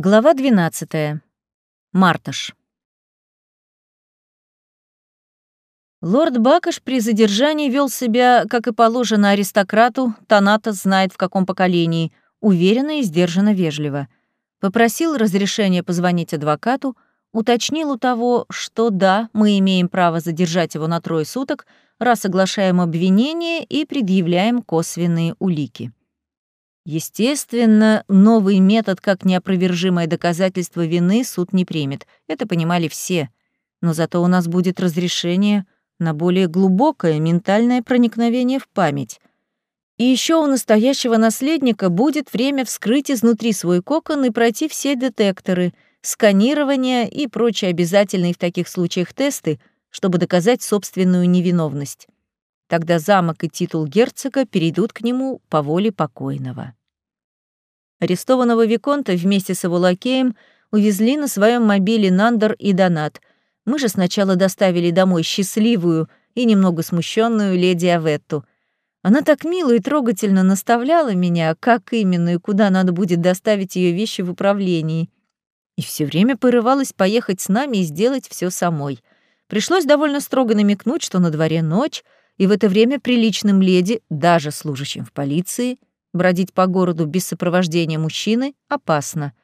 Глава 12. Марташ. Лорд Бакаш при задержании вел себя, как и положено аристократу, Танатос знает в каком поколении, уверенно и сдержанно вежливо. Попросил разрешения позвонить адвокату, уточнил у того, что да, мы имеем право задержать его на трое суток, раз соглашаем обвинение и предъявляем косвенные улики. Естественно, новый метод как неопровержимое доказательство вины суд не примет. Это понимали все. Но зато у нас будет разрешение на более глубокое ментальное проникновение в память. И еще у настоящего наследника будет время вскрыть изнутри свой кокон и пройти все детекторы, сканирование и прочие обязательные в таких случаях тесты, чтобы доказать собственную невиновность. Тогда замок и титул герцога перейдут к нему по воле покойного. Арестованного Виконта вместе с его лакеем увезли на своем мобиле Нандер и Донат. Мы же сначала доставили домой счастливую и немного смущенную леди Аветту. Она так мило и трогательно наставляла меня, как именно и куда надо будет доставить ее вещи в управлении. И все время порывалась поехать с нами и сделать все самой. Пришлось довольно строго намекнуть, что на дворе ночь, и в это время приличным леди, даже служащим в полиции, Бродить по городу без сопровождения мужчины опасно.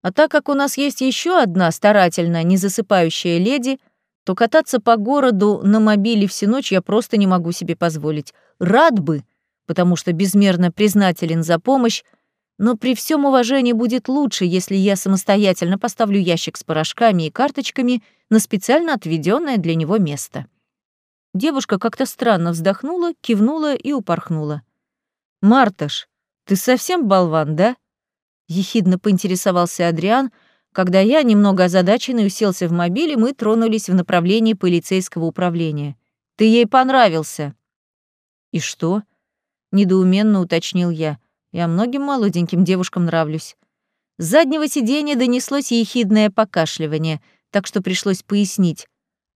А так как у нас есть еще одна старательная, не засыпающая леди, то кататься по городу на мобиле всю ночь я просто не могу себе позволить. Рад бы, потому что безмерно признателен за помощь, но при всем уважении будет лучше, если я самостоятельно поставлю ящик с порошками и карточками на специально отведенное для него место. Девушка как-то странно вздохнула, кивнула и упорхнула. «Марташ, ты совсем болван, да?» Ехидно поинтересовался Адриан, когда я, немного озадаченный, уселся в мобиле, мы тронулись в направлении полицейского управления. «Ты ей понравился!» «И что?» — недоуменно уточнил я. «Я многим молоденьким девушкам нравлюсь». С заднего сиденья донеслось ехидное покашливание, так что пришлось пояснить.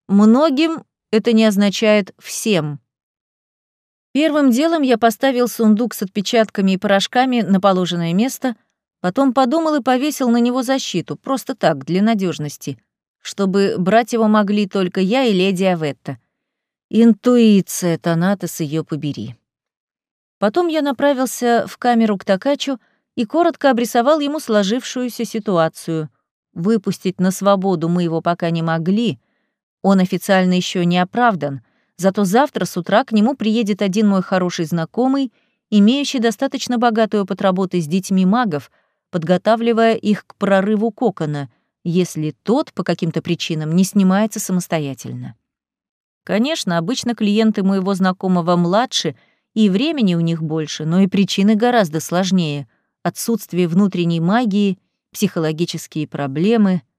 «Многим это не означает «всем». Первым делом я поставил сундук с отпечатками и порошками на положенное место, потом подумал и повесил на него защиту, просто так, для надежности, чтобы брать его могли только я и леди Аветта. Интуиция, Танатос, ее побери. Потом я направился в камеру к Такачу и коротко обрисовал ему сложившуюся ситуацию. Выпустить на свободу мы его пока не могли, он официально еще не оправдан — Зато завтра с утра к нему приедет один мой хороший знакомый, имеющий достаточно богатый опыт работы с детьми магов, подготавливая их к прорыву кокона, если тот по каким-то причинам не снимается самостоятельно. Конечно, обычно клиенты моего знакомого младше, и времени у них больше, но и причины гораздо сложнее. Отсутствие внутренней магии, психологические проблемы —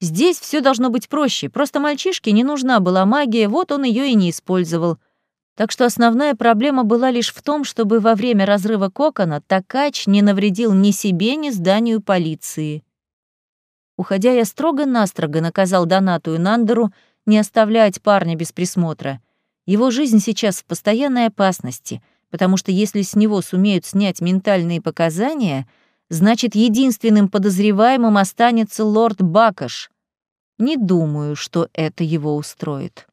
Здесь все должно быть проще, просто мальчишке не нужна была магия, вот он ее и не использовал. Так что основная проблема была лишь в том, чтобы во время разрыва кокона Такач не навредил ни себе, ни зданию полиции. Уходя, я строго-настрого наказал Донату и Нандеру не оставлять парня без присмотра. Его жизнь сейчас в постоянной опасности, потому что если с него сумеют снять ментальные показания — значит, единственным подозреваемым останется лорд Бакаш. Не думаю, что это его устроит.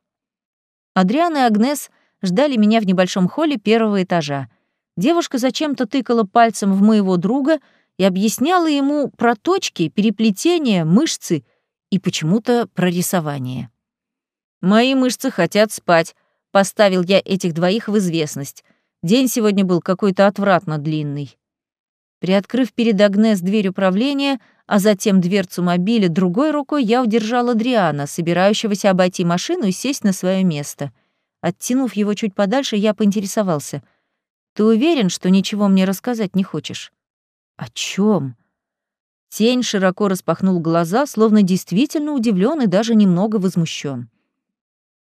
Адриан и Агнес ждали меня в небольшом холле первого этажа. Девушка зачем-то тыкала пальцем в моего друга и объясняла ему про точки, переплетения, мышцы и почему-то про рисование. «Мои мышцы хотят спать», — поставил я этих двоих в известность. День сегодня был какой-то отвратно длинный. Приоткрыв перед Агнес дверь управления, а затем дверцу мобиля, другой рукой я удержала Адриана, собирающегося обойти машину и сесть на свое место. Оттянув его чуть подальше, я поинтересовался. «Ты уверен, что ничего мне рассказать не хочешь?» «О чем? Тень широко распахнул глаза, словно действительно удивлен и даже немного возмущен.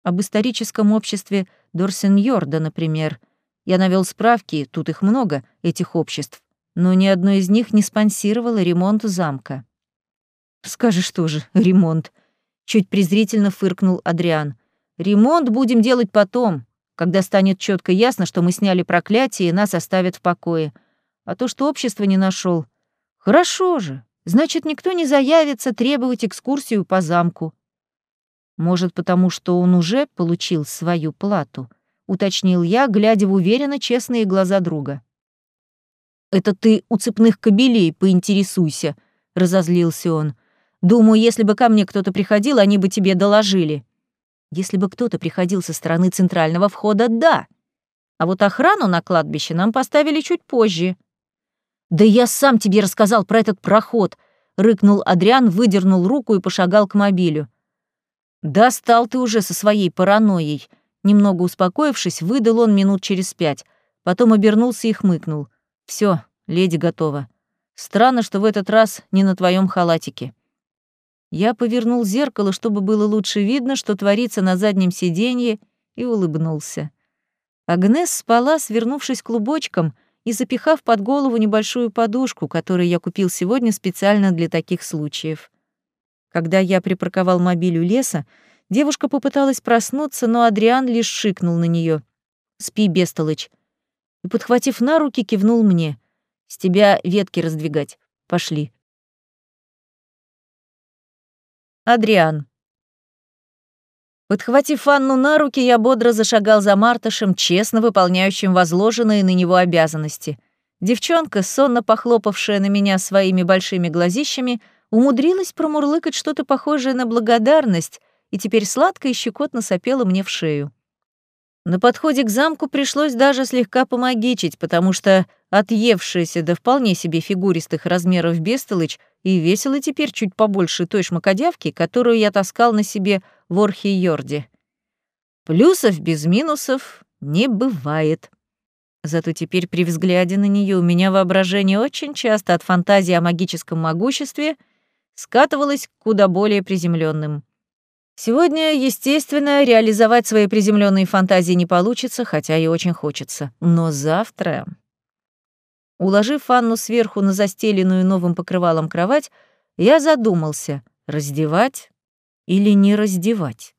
Об историческом обществе Дорсеньорда, например. Я навел справки, тут их много, этих обществ но ни одно из них не спонсировало ремонт замка. «Скажешь тоже, ремонт», — чуть презрительно фыркнул Адриан. «Ремонт будем делать потом, когда станет четко ясно, что мы сняли проклятие и нас оставят в покое. А то, что общество не нашел, Хорошо же, Значит, никто не заявится требовать экскурсию по замку. Может, потому что он уже получил свою плату, уточнил я, глядя в уверенно честные глаза друга. Это ты у цепных кобелей поинтересуйся, разозлился он. Думаю, если бы ко мне кто-то приходил, они бы тебе доложили. Если бы кто-то приходил со стороны центрального входа, да. А вот охрану на кладбище нам поставили чуть позже. Да я сам тебе рассказал про этот проход, рыкнул Адриан, выдернул руку и пошагал к мобилю. Достал ты уже со своей паранойей. Немного успокоившись, выдал он минут через пять. Потом обернулся и хмыкнул. Все, леди готова. Странно, что в этот раз не на твоем халатике. Я повернул зеркало, чтобы было лучше видно, что творится на заднем сиденье, и улыбнулся. Агнес спала, свернувшись клубочком и запихав под голову небольшую подушку, которую я купил сегодня специально для таких случаев. Когда я припарковал мобиль у леса, девушка попыталась проснуться, но Адриан лишь шикнул на нее: «Спи, бестолочь!» И, подхватив на руки, кивнул мне. «С тебя ветки раздвигать. Пошли». Адриан. Подхватив Анну на руки, я бодро зашагал за Мартышем, честно выполняющим возложенные на него обязанности. Девчонка, сонно похлопавшая на меня своими большими глазищами, умудрилась промурлыкать что-то похожее на благодарность и теперь сладко и щекотно сопела мне в шею. На подходе к замку пришлось даже слегка помогичить, потому что отъевшаяся до вполне себе фигуристых размеров бестолочь и весила теперь чуть побольше той шмакодявки, которую я таскал на себе в Орхе-Йорде. Плюсов без минусов не бывает. Зато теперь при взгляде на нее у меня воображение очень часто от фантазии о магическом могуществе скатывалось к куда более приземленным. Сегодня, естественно, реализовать свои приземленные фантазии не получится, хотя и очень хочется. Но завтра... Уложив Анну сверху на застеленную новым покрывалом кровать, я задумался, раздевать или не раздевать.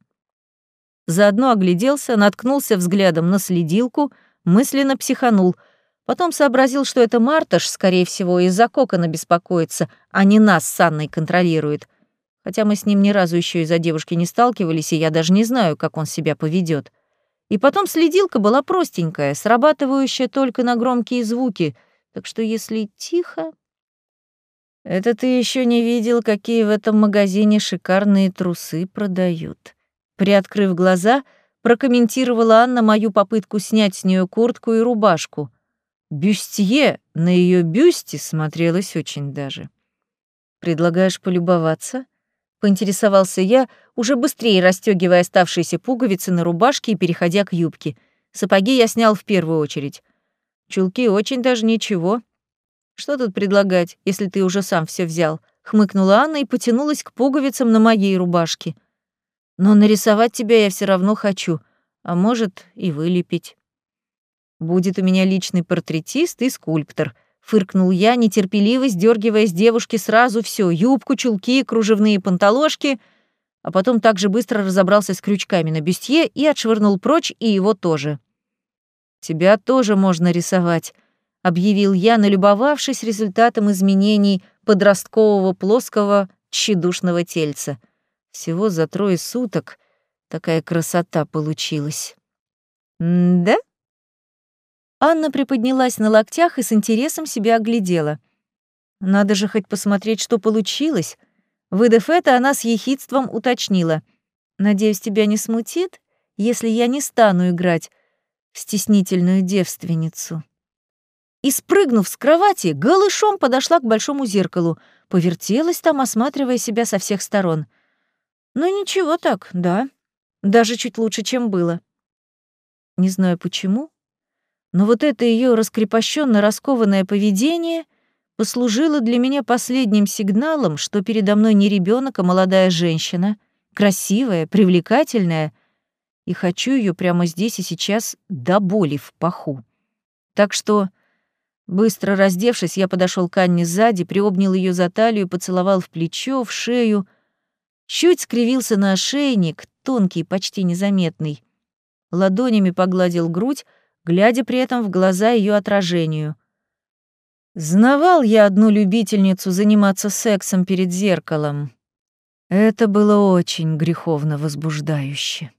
Заодно огляделся, наткнулся взглядом на следилку, мысленно психанул. Потом сообразил, что это Марташ, скорее всего, из-за кокона беспокоится, а не нас с Анной контролирует — хотя мы с ним ни разу еще из-за девушки не сталкивались, и я даже не знаю, как он себя поведет. И потом следилка была простенькая, срабатывающая только на громкие звуки, так что если тихо... Это ты еще не видел, какие в этом магазине шикарные трусы продают. Приоткрыв глаза, прокомментировала Анна мою попытку снять с нее куртку и рубашку. Бюстье на ее бюсте смотрелось очень даже. Предлагаешь полюбоваться? Поинтересовался я, уже быстрее расстегивая оставшиеся пуговицы на рубашке и переходя к юбке. Сапоги я снял в первую очередь. Чулки очень даже ничего. Что тут предлагать, если ты уже сам все взял? Хмыкнула Анна и потянулась к пуговицам на моей рубашке. Но нарисовать тебя я все равно хочу, а может и вылепить. Будет у меня личный портретист и скульптор, Фыркнул я, нетерпеливо сдергивая с девушки сразу все: юбку, чулки, кружевные панталошки, а потом также быстро разобрался с крючками на бюстье и отшвырнул прочь и его тоже. «Тебя тоже можно рисовать», — объявил я, налюбовавшись результатом изменений подросткового плоского тщедушного тельца. Всего за трое суток такая красота получилась. «Да?» Анна приподнялась на локтях и с интересом себя оглядела. Надо же хоть посмотреть, что получилось. Выдав это, она с ехидством уточнила. «Надеюсь, тебя не смутит, если я не стану играть в стеснительную девственницу». И, спрыгнув с кровати, голышом подошла к большому зеркалу, повертелась там, осматривая себя со всех сторон. Ну ничего так, да. Даже чуть лучше, чем было. Не знаю почему, но вот это ее раскрепощенно раскованное поведение послужило для меня последним сигналом, что передо мной не ребенок, а молодая женщина, красивая, привлекательная, и хочу ее прямо здесь и сейчас до боли в паху. Так что, быстро раздевшись, я подошел к Анне сзади, приобнял ее за талию, поцеловал в плечо, в шею, чуть скривился на ошейник, тонкий, почти незаметный, ладонями погладил грудь, глядя при этом в глаза ее отражению. Знавал я одну любительницу заниматься сексом перед зеркалом. Это было очень греховно возбуждающе.